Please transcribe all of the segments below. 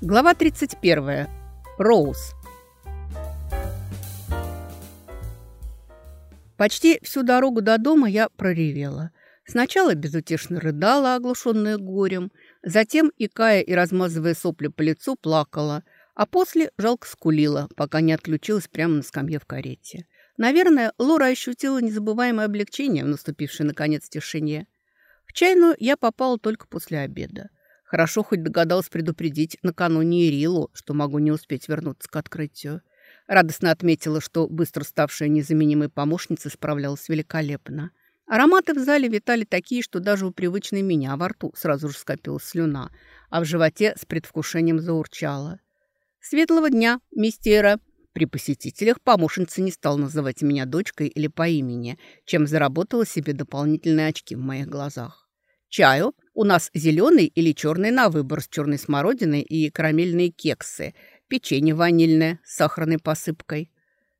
Глава 31. Роуз. Почти всю дорогу до дома я проревела. Сначала безутешно рыдала, оглушенная горем, затем, икая и размазывая сопли по лицу, плакала, а после жалко скулила, пока не отключилась прямо на скамье в карете. Наверное, Лора ощутила незабываемое облегчение в наступившей, наконец, тишине. В чайную я попала только после обеда. Хорошо хоть догадалась предупредить накануне Ирилу, что могу не успеть вернуться к открытию. Радостно отметила, что быстро ставшая незаменимой помощницей справлялась великолепно. Ароматы в зале витали такие, что даже у привычной меня во рту сразу же скопилась слюна, а в животе с предвкушением заурчало. «Светлого дня, мистера!» При посетителях помощница не стала называть меня дочкой или по имени, чем заработала себе дополнительные очки в моих глазах. Чаю у нас зеленый или черный на выбор с черной смородиной и карамельные кексы, печенье ванильное с сахарной посыпкой.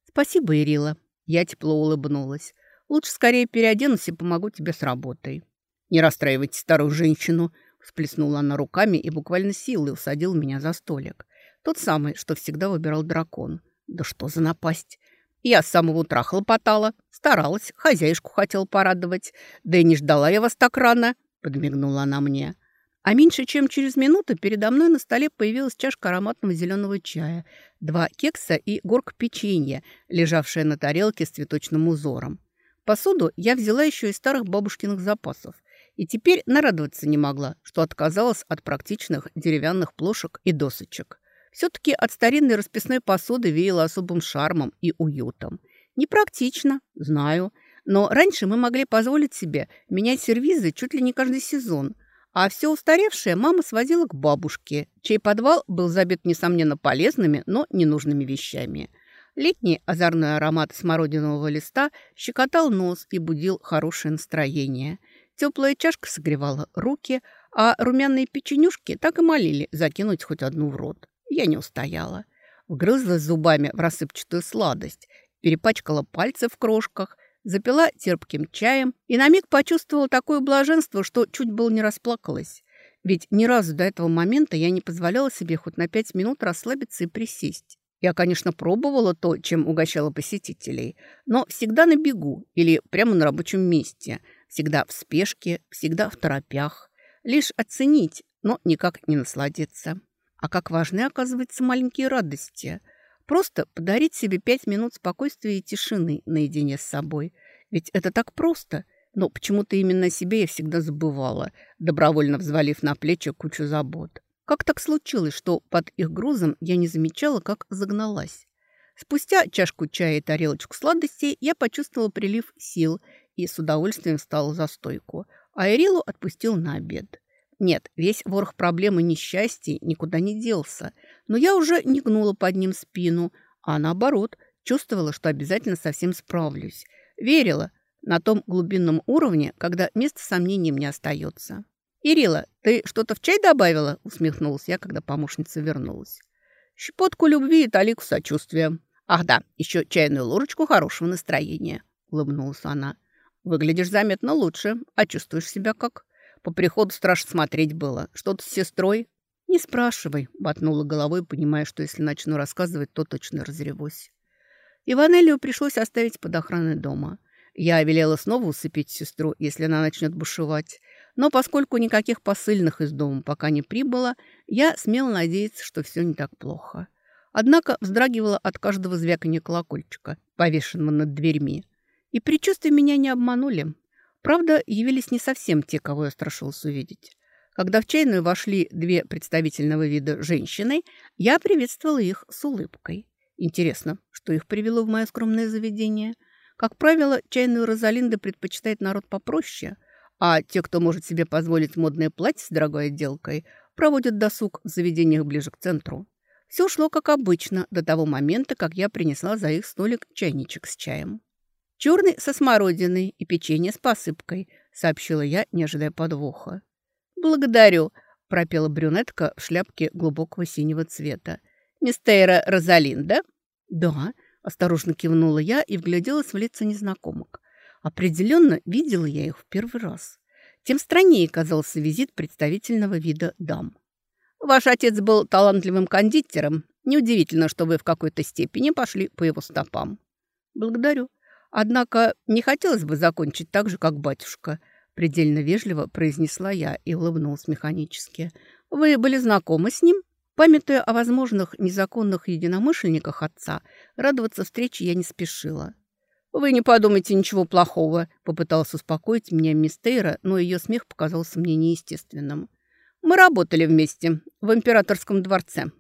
Спасибо, Ирила. Я тепло улыбнулась. Лучше скорее переоденусь и помогу тебе с работой. Не расстраивайте старую женщину, всплеснула она руками и буквально силой усадила меня за столик. Тот самый, что всегда выбирал дракон. Да что за напасть! Я с самого утра хлопотала, старалась, хозяюшку хотела порадовать. Да и не ждала я вас так рано. – подмигнула она мне. А меньше чем через минуту передо мной на столе появилась чашка ароматного зеленого чая, два кекса и горка печенья, лежавшая на тарелке с цветочным узором. Посуду я взяла еще из старых бабушкиных запасов и теперь нарадоваться не могла, что отказалась от практичных деревянных плошек и досочек. Все-таки от старинной расписной посуды веяло особым шармом и уютом. Непрактично, знаю – но раньше мы могли позволить себе менять сервизы чуть ли не каждый сезон, а все устаревшее мама свозила к бабушке, чей подвал был забит, несомненно, полезными, но ненужными вещами. Летний озорной аромат смородинового листа щекотал нос и будил хорошее настроение. Теплая чашка согревала руки, а румяные печенюшки так и молили закинуть хоть одну в рот. Я не устояла. Вгрызлась зубами в рассыпчатую сладость, перепачкала пальцы в крошках – запила терпким чаем и на миг почувствовала такое блаженство, что чуть было не расплакалась. Ведь ни разу до этого момента я не позволяла себе хоть на пять минут расслабиться и присесть. Я, конечно, пробовала то, чем угощала посетителей, но всегда на бегу или прямо на рабочем месте, всегда в спешке, всегда в торопях. Лишь оценить, но никак не насладиться. А как важны, оказывается, маленькие радости – Просто подарить себе пять минут спокойствия и тишины наедине с собой. Ведь это так просто. Но почему-то именно себе я всегда забывала, добровольно взвалив на плечи кучу забот. Как так случилось, что под их грузом я не замечала, как загналась? Спустя чашку чая и тарелочку сладостей я почувствовала прилив сил и с удовольствием встала за стойку, а Ирилу отпустил на обед. Нет, весь ворох проблем и несчастий никуда не делся, но я уже не гнула под ним спину, а наоборот, чувствовала, что обязательно совсем справлюсь. Верила на том глубинном уровне, когда места сомнениям не остается. «Ирила, ты что-то в чай добавила?» – усмехнулась я, когда помощница вернулась. «Щепотку любви и талику сочувствия. Ах да, еще чайную ложечку хорошего настроения», – улыбнулась она. «Выглядишь заметно лучше, а чувствуешь себя как?» По приходу страшно смотреть было. Что-то с сестрой?» «Не спрашивай», — ботнула головой, понимая, что если начну рассказывать, то точно разревусь. Иванелию пришлось оставить под охраной дома. Я велела снова усыпить сестру, если она начнет бушевать. Но поскольку никаких посыльных из дома пока не прибыло, я смела надеяться, что все не так плохо. Однако вздрагивала от каждого звяканья колокольчика, повешенного над дверьми. И предчувствия меня не обманули. Правда, явились не совсем те, кого я страшилась увидеть. Когда в чайную вошли две представительного вида женщины, я приветствовала их с улыбкой. Интересно, что их привело в мое скромное заведение? Как правило, чайную Розалинда предпочитает народ попроще, а те, кто может себе позволить модное платье с дорогой отделкой, проводят досуг в заведениях ближе к центру. Все шло как обычно до того момента, как я принесла за их столик чайничек с чаем. «Черный со смородиной и печенье с посыпкой», — сообщила я, не ожидая подвоха. «Благодарю», — пропела брюнетка в шляпке глубокого синего цвета. «Мистера Розалинда?» «Да», — осторожно кивнула я и вгляделась в лица незнакомок. Определенно видела я их в первый раз. Тем страннее казался визит представительного вида дам. Ваш отец был талантливым кондитером. Неудивительно, что вы в какой-то степени пошли по его стопам. Благодарю. Однако не хотелось бы закончить так же, как батюшка. Предельно вежливо произнесла я и улыбнулась механически. Вы были знакомы с ним? Памятуя о возможных незаконных единомышленниках отца, радоваться встрече я не спешила. «Вы не подумайте ничего плохого», — попытался успокоить меня мистейра, но ее смех показался мне неестественным. «Мы работали вместе в императорском дворце.